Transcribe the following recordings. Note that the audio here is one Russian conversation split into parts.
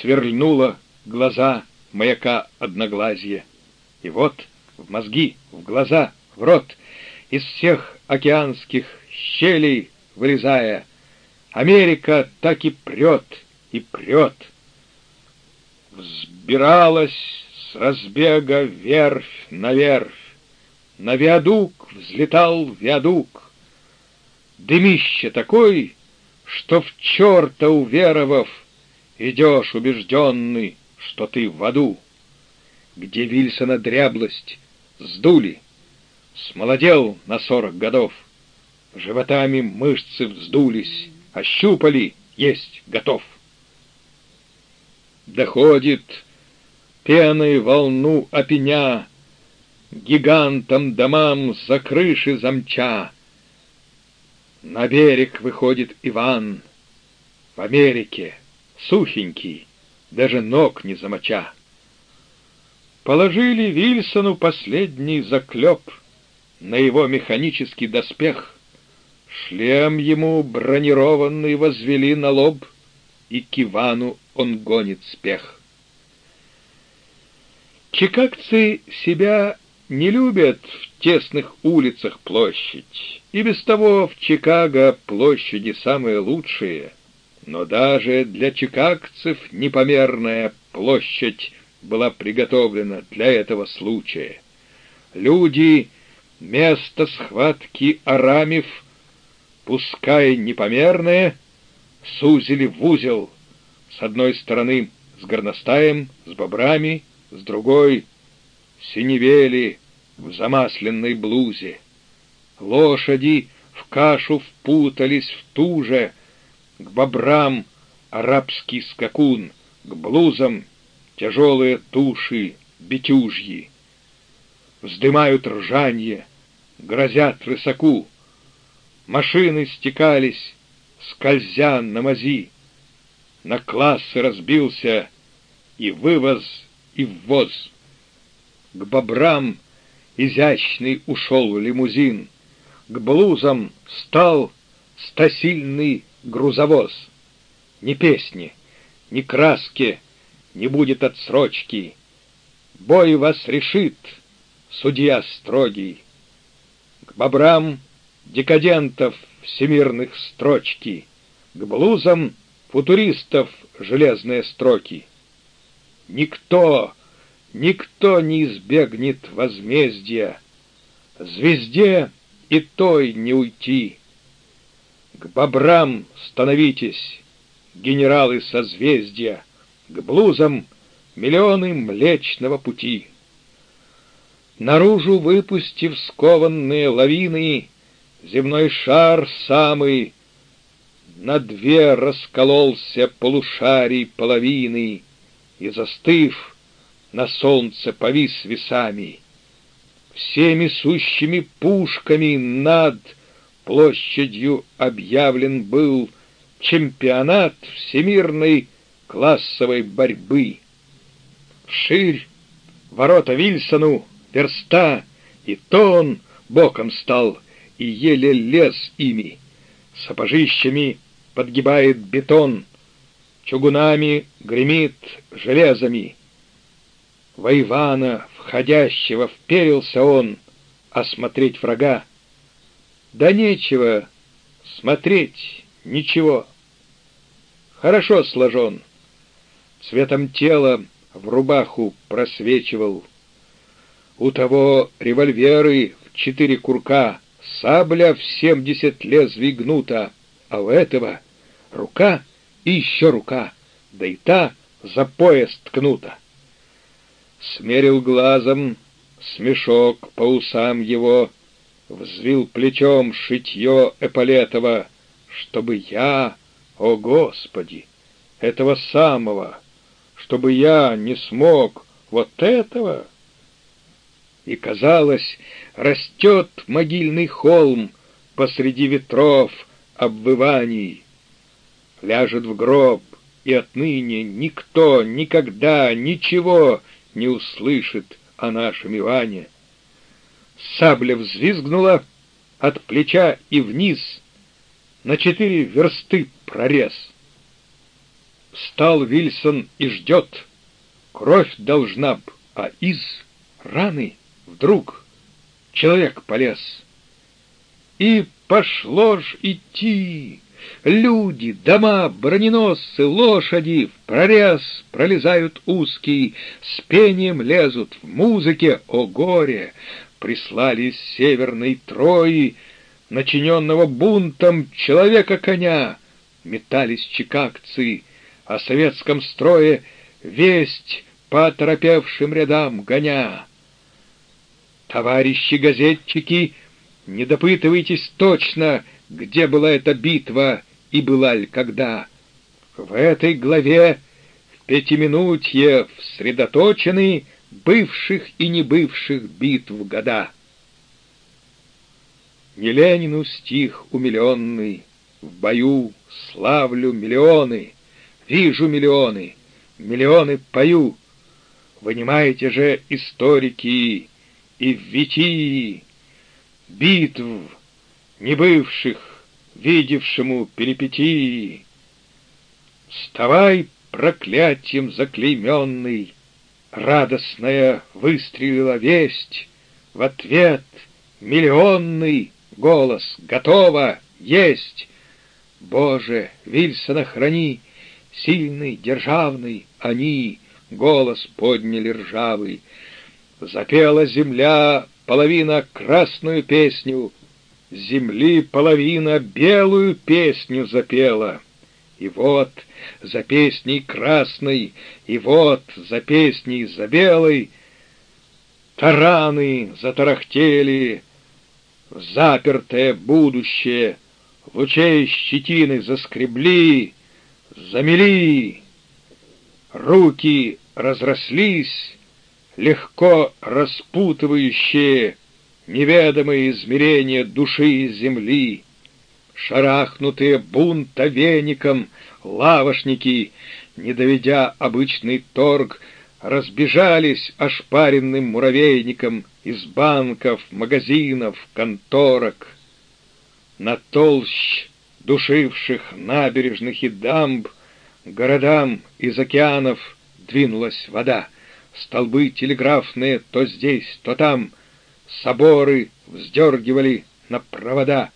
свернуло глаза маяка одноглазье. И вот в мозги, в глаза, в рот, из всех океанских щелей вылезая, Америка так и прет, и прет. Взбиралась с разбега верфь на верфь, На виадук взлетал виадук. Дымище такой, что в черта уверовав, Идешь убежденный, что ты в аду. Где Вильсона дряблость сдули, Смолодел на сорок годов, Животами мышцы вздулись, Ощупали, есть, готов. Доходит пеной волну опеня, Гигантам домам за крыши замча. На берег выходит Иван, В Америке, сухенький, Даже ног не замоча. Положили Вильсону последний заклеп На его механический доспех. Шлем ему бронированный возвели на лоб, И к Ивану он гонит спех. Чикагцы себя не любят в тесных улицах площадь, и без того в Чикаго площади самые лучшие, но даже для чикагцев непомерная площадь была приготовлена для этого случая. Люди место схватки арамив, пускай непомерное, сузили в узел, с одной стороны с горностаем, с бобрами, с другой — синевели в замасленной блузе. Лошади в кашу впутались в ту же, к бобрам арабский скакун, к блузам тяжелые туши битюжьи. Вздымают ржанье, грозят рысаку. Машины стекались, скользя на мази. На классы разбился и вывоз, и ввоз. К бобрам изящный ушел лимузин, К блузам стал стасильный грузовоз. Ни песни, ни краски не будет отсрочки. Бой вас решит, судья строгий. К бобрам декадентов всемирных строчки, К блузам футуристов железные строки. Никто, никто не избегнет возмездия, Звезде и той не уйти. К бобрам становитесь, генералы созвездия, К блузам миллионы Млечного Пути. Наружу выпустив скованные лавины, Земной шар самый На две раскололся полушарий половины, И, застыв, на солнце повис весами. Всеми сущими пушками над площадью объявлен был чемпионат всемирной классовой борьбы. Вширь ворота Вильсону верста, и то он боком стал и еле лез ими. Сапожищами подгибает бетон, чугунами гремит железами. Во Ивана, входящего, вперился он осмотреть врага. Да нечего смотреть, ничего. Хорошо сложен, цветом тела в рубаху просвечивал. У того револьверы в четыре курка, сабля в семьдесят лезвий гнута, а у этого рука и еще рука, да и та за пояс ткнута. Смерил глазом смешок по усам его, Взвил плечом шитье эполетова, Чтобы я, о Господи, этого самого, Чтобы я не смог вот этого. И, казалось, растет могильный холм Посреди ветров обвываний. Ляжет в гроб, и отныне никто никогда ничего не услышит о нашем Иване. Сабля взвизгнула от плеча и вниз, на четыре версты прорез. Встал Вильсон и ждет. Кровь должна б, а из раны вдруг человек полез. И пошло ж идти. Люди, дома, броненосцы, лошади в прорез пролезают узкий, с пением лезут в музыке, о горе! Прислали из северной Трои, начиненного бунтом человека-коня. Метались чикагцы, о советском строе весть по оторопевшим рядам гоня. Товарищи газетчики, не допытывайтесь точно, где была эта битва и была ли когда. В этой главе в пятиминутье всредоточены бывших и небывших битв года. Не Ленину стих умиленный, в бою славлю миллионы, вижу миллионы, миллионы пою. Вынимайте же, историки, и в битв, не бывших, видевшему перипетии. Вставай, проклятием заклейменный, радостная выстрелила весть, в ответ миллионный голос «Готово! Есть!» Боже, Вильсона храни, сильный, державный, они голос подняли ржавый. Запела земля половина красную песню, земли половина белую песню запела. И вот за песней красной, и вот за песней за белой тараны затарахтели в запертое будущее, лучей щетины заскребли, замели, руки разрослись, легко распутывающие неведомые измерения души и земли, шарахнутые бунта веником лавошники, не доведя обычный торг, разбежались ошпаренным муравейником из банков, магазинов, конторок. На толщ душивших набережных и дамб городам из океанов двинулась вода. Столбы телеграфные то здесь, то там — соборы вздергивали на провода.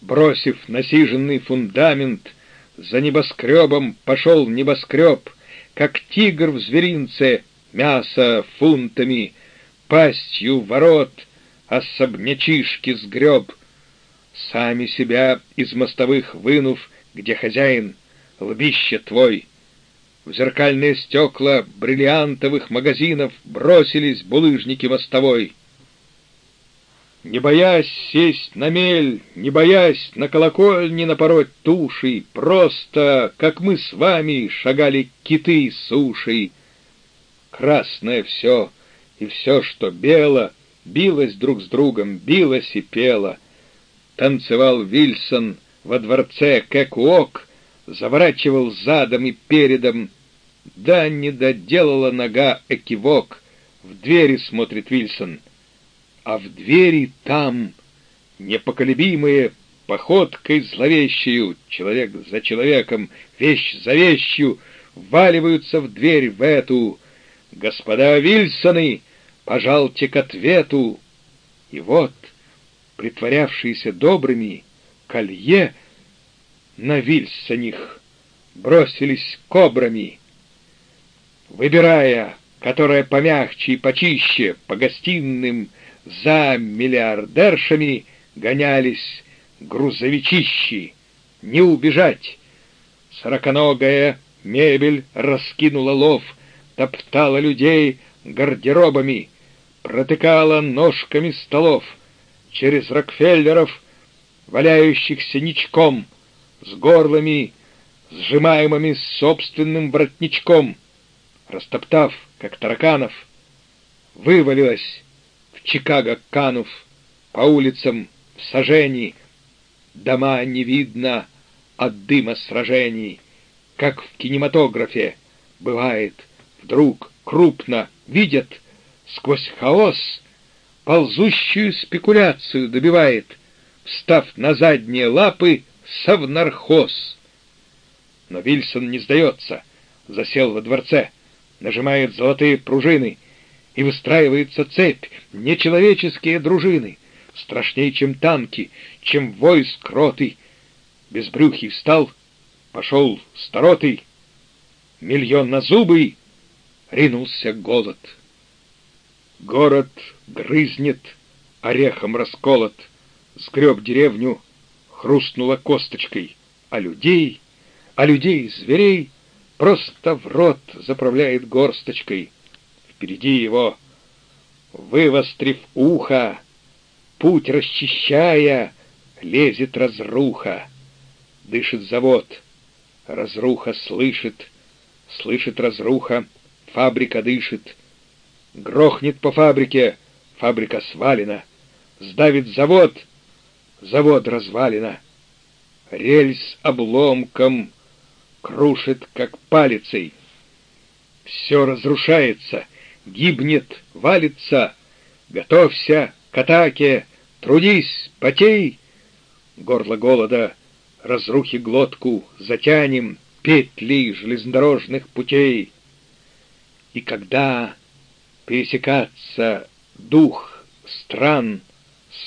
Бросив насиженный фундамент, за небоскребом пошел небоскреб, как тигр в зверинце, мясо фунтами, пастью ворот, особнячишки сгреб. Сами себя из мостовых вынув, где хозяин, лбище твой. В зеркальные стекла бриллиантовых магазинов бросились булыжники мостовой — не боясь сесть на мель, не боясь на колокольни напороть тушей, просто, как мы с вами, шагали киты сушей. Красное все, и все, что бело, билось друг с другом, билось и пело. Танцевал Вильсон во дворце Кэкуок, заворачивал задом и передом. Да не доделала нога экивок, в двери смотрит Вильсон — а в двери там, непоколебимые, походкой зловещую, человек за человеком, вещь за вещью, валиваются в дверь в эту. «Господа Вильсоны, пожалуйте к ответу!» И вот, притворявшиеся добрыми, колье на Вильсоних бросились кобрами. Выбирая, которая помягче и почище, по гостиным, за миллиардершами гонялись грузовичищи. Не убежать! Сороконогая мебель раскинула лов, топтала людей гардеробами, протыкала ножками столов через Рокфеллеров, валяющихся ничком, с горлами, сжимаемыми собственным воротничком, растоптав, как тараканов, вывалилась Чикаго канув, по улицам в сожжении, дома не видно от дыма сражений, как в кинематографе бывает, вдруг крупно видят сквозь хаос, ползущую спекуляцию добивает, встав на задние лапы совнархоз. Но Вильсон не сдается, засел во дворце, нажимает золотые пружины, и выстраивается цепь, нечеловеческие дружины, страшней, чем танки, чем войск роты. Безбрюхий встал, пошел старотый, миллион на зубы, ринулся голод. Город грызнет, орехом расколот, сгреб деревню, хрустнула косточкой, а людей, а людей, зверей, просто в рот заправляет горсточкой. Впереди его, вывострив ухо, путь расчищая, лезет разруха. Дышит завод, разруха слышит, слышит разруха, фабрика дышит. Грохнет по фабрике, фабрика свалена, сдавит завод, завод развалина. Рельс обломком крушит, как палицей. Все разрушается, гибнет, валится. Готовься к атаке, трудись, потей. Горло голода, разрухи глотку, затянем петли железнодорожных путей. И когда пересекаться дух стран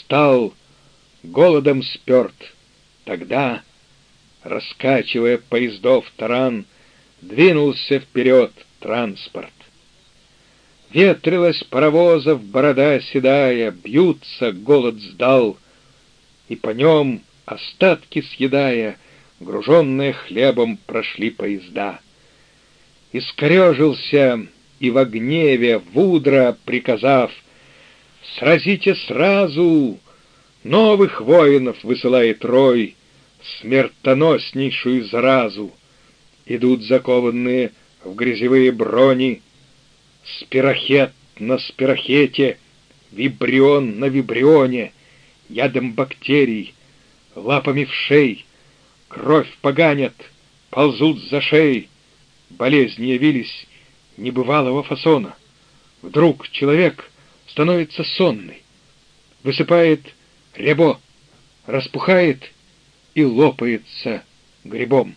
стал голодом сперт, тогда, раскачивая поездов таран, двинулся вперед транспорт. Ветрилась паровозов борода седая, бьются, голод сдал, и по нем, остатки съедая, груженные хлебом прошли поезда. Искорежился и в гневе, вудро приказав, «Сразите сразу!» Новых воинов высылает рой, смертоноснейшую заразу. Идут закованные в грязевые брони, спирохет на спирохете, вибрион на вибрионе, ядом бактерий, лапами в шей, кровь поганят, ползут за шеей, болезни явились небывалого фасона. Вдруг человек становится сонный, высыпает ребо, распухает и лопается грибом.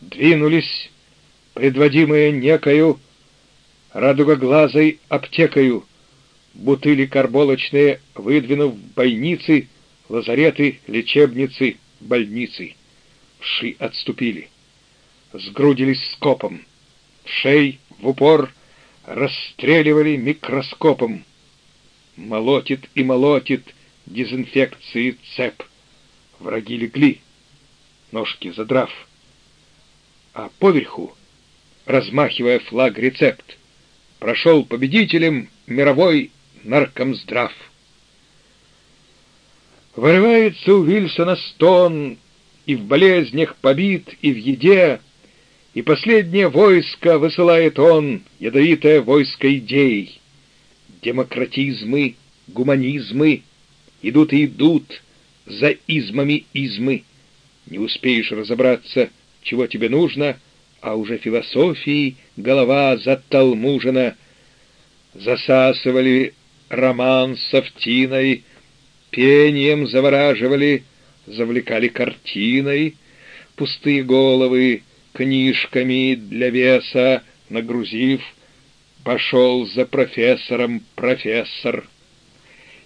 Двинулись, предводимые некою радугоглазой аптекою, бутыли карболочные, выдвинув бойницы, лазареты, лечебницы, больницы. Вши отступили, сгрудились скопом, шей в упор расстреливали микроскопом. Молотит и молотит дезинфекции цеп. Враги легли, ножки задрав. А поверху, размахивая флаг рецепт, прошел победителем мировой наркомздрав. Вырывается у Вильсона стон, и в болезнях побит, и в еде, и последнее войско высылает он, ядовитое войско идей. Демократизмы, гуманизмы идут и идут за измами измы. Не успеешь разобраться, чего тебе нужно, а уже философией голова заталмужена. Засасывали роман с пением завораживали, завлекали картиной, пустые головы книжками для веса, нагрузив, пошел за профессором профессор.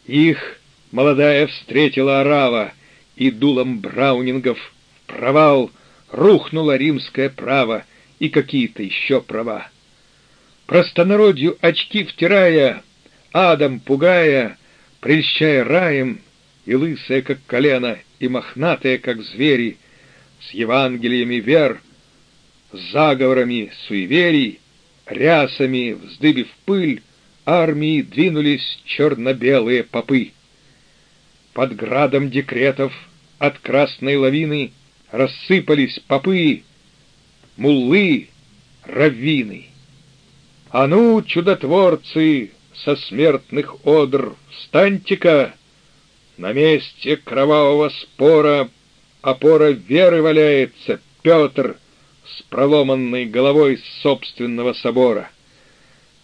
Их молодая встретила орава, и дулом браунингов в провал рухнуло римское право и какие-то еще права. Простонародью очки втирая, адом пугая, прельщая раем, и лысая, как колено, и мохнатая, как звери, с Евангелиями вер — заговорами суеверий, рясами, вздыбив пыль, армии двинулись черно-белые попы. Под градом декретов от красной лавины рассыпались попы, муллы, раввины. А ну, чудотворцы со смертных одр, встаньте-ка! На месте кровавого спора опора веры валяется Петр, с проломанной головой собственного собора.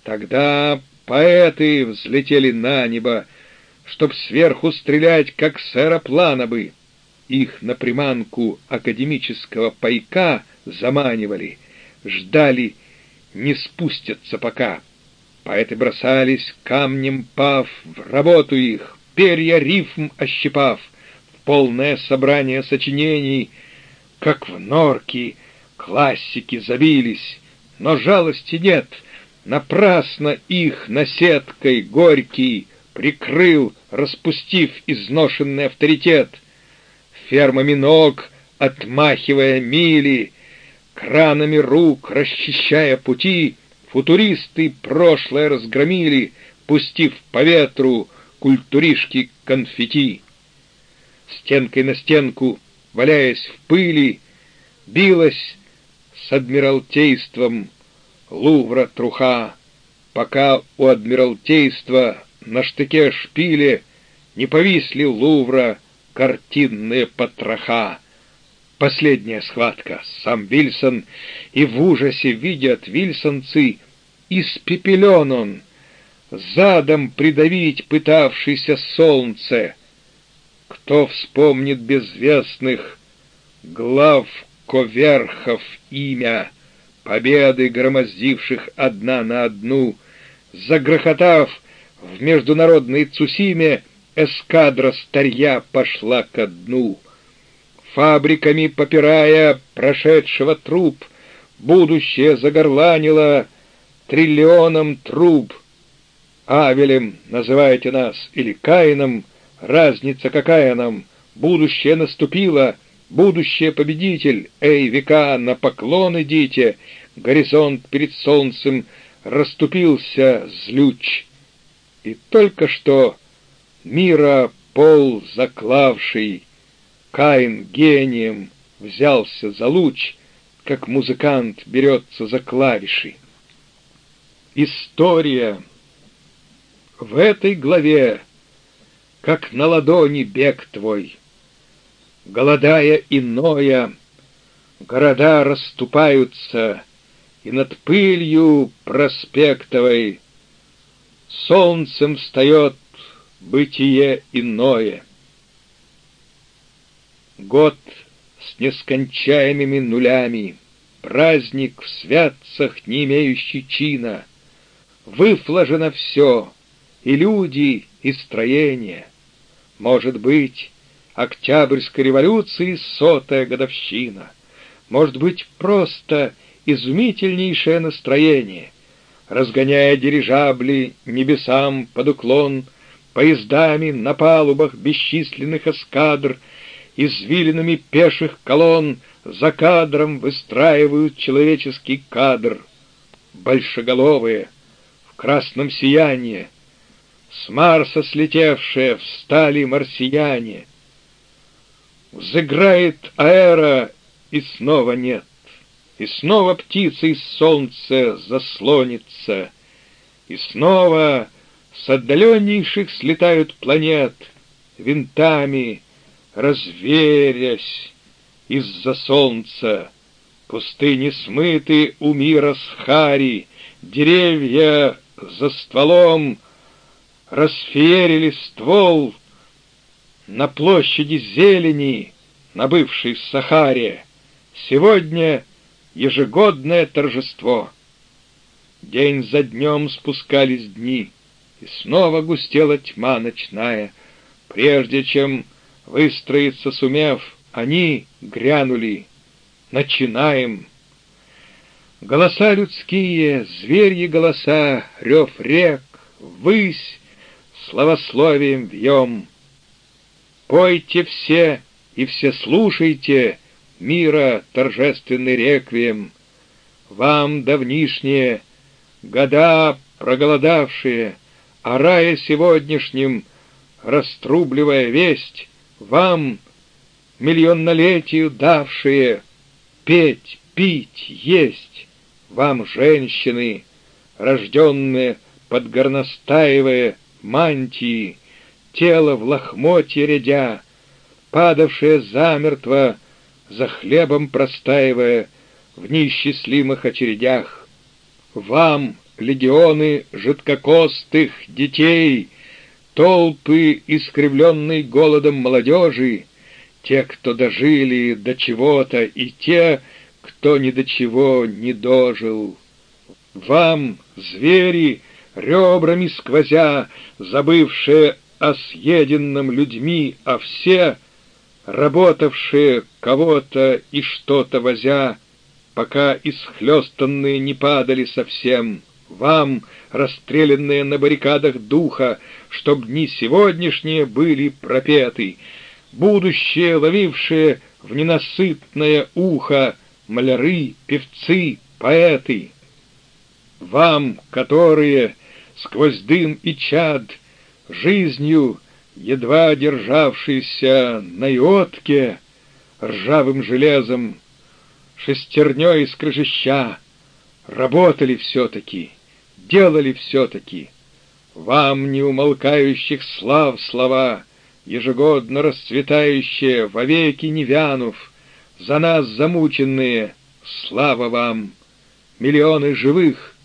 Тогда поэты взлетели на небо, чтоб сверху стрелять, как с аэроплана бы. их на приманку академического пайка заманивали, ждали, не спустятся пока. Поэты бросались, камнем пав, в работу их, перья рифм ощипав, в полное собрание сочинений, как в норки классики забились, но жалости нет, напрасно их наседкой горький прикрыл, распустив изношенный авторитет. Фермами ног, отмахивая мили, кранами рук, расчищая пути, футуристы прошлое разгромили, пустив по ветру культуришки конфетти. Стенкой на стенку, валяясь в пыли, билась с адмиралтейством Лувра труха, пока у адмиралтейства на штыке шпиле не повисли Лувра картинные потроха. Последняя схватка. Сам Вильсон, и в ужасе видят вильсонцы, испепелен он, задом придавить пытавшийся солнце. Кто вспомнит безвестных глав коверхов имя, победы, громоздивших одна на одну, загрохотав в международной Цусиме, эскадра старья пошла ко дну. Фабриками попирая прошедшего труп, будущее загорланило триллионом труб. Авелем называйте нас или Каином, разница какая нам, будущее наступило — Будущее победитель, эй, века, на поклон идите, Горизонт перед солнцем расступился злюч. И только что мира пол заклавший, Каин гением взялся за луч, Как музыкант берется за клавиши. История в этой главе, Как на ладони бег твой — голодая иное, города расступаются, и над пылью проспектовой солнцем встает бытие иное. Год с нескончаемыми нулями, праздник в святцах, не имеющий чина, выфлажено все, и люди, и строения. Может быть, Октябрьской революции сотая годовщина. Может быть, просто изумительнейшее настроение, разгоняя дирижабли небесам под уклон, поездами на палубах бесчисленных эскадр, извилинами пеших колонн за кадром выстраивают человеческий кадр. Большеголовые, в красном сиянии, с Марса слетевшие, встали марсияне — Взыграет аэро, и снова нет. И снова птицы из солнца заслонится, И снова с отдаленнейших слетают планет, Винтами разверясь из-за солнца. Пустыни смыты у мира с Деревья за стволом расферили ствол — на площади зелени, на бывшей Сахаре, сегодня ежегодное торжество. День за днем спускались дни, и снова густела тьма ночная. Прежде чем выстроиться сумев, они грянули. Начинаем. Голоса людские, зверьи голоса, рев рек, высь, словословием вьем — Пойте все и все слушайте мира торжественный реквием. Вам давнишние года проголодавшие, о рае сегодняшнем, раструбливая весть, вам, миллионнолетию давшие, петь, пить, есть, вам, женщины, рожденные под горностаевые мантии, тело в лохмотье рядя, падавшее замертво, за хлебом простаивая в неисчислимых очередях. Вам, легионы жидкокостых детей, толпы, искривленной голодом молодежи, те, кто дожили до чего-то, и те, кто ни до чего не дожил. Вам, звери, ребрами сквозя, забывшие о съеденном людьми, а все, работавшие кого-то и что-то возя, пока исхлестанные не падали совсем, вам, расстрелянные на баррикадах духа, чтоб дни сегодняшние были пропеты, будущее, ловившее в ненасытное ухо маляры, певцы, поэты. Вам, которые сквозь дым и чад жизнью, едва державшийся на иотке, ржавым железом, шестерней из крыжища, работали все-таки, делали все-таки. Вам, неумолкающих слав слова, ежегодно расцветающие, вовеки не вянув, за нас замученные, слава вам, миллионы живых,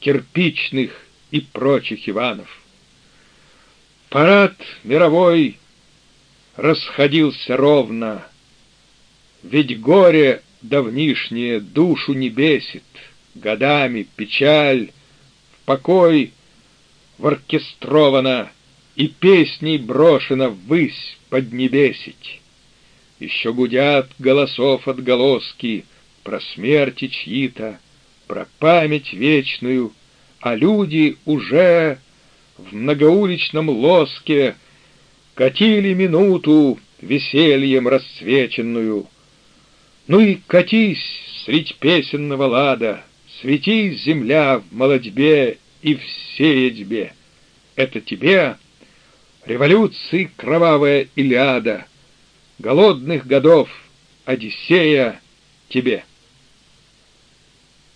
кирпичных и прочих Иванов. Парад мировой расходился ровно, ведь горе давнишнее душу не бесит, годами печаль покой воркестрована и песней брошена ввысь поднебесить. Еще гудят голосов отголоски про смерти чьи-то, про память вечную, а люди уже в многоуличном лоске катили минуту весельем расцвеченную. Ну и катись средь песенного лада, светись, земля, в молодьбе и в сеятьбе. Это тебе, революции кровавая Илиада, голодных годов Одиссея тебе.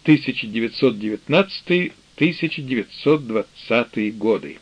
1919-1920 годы.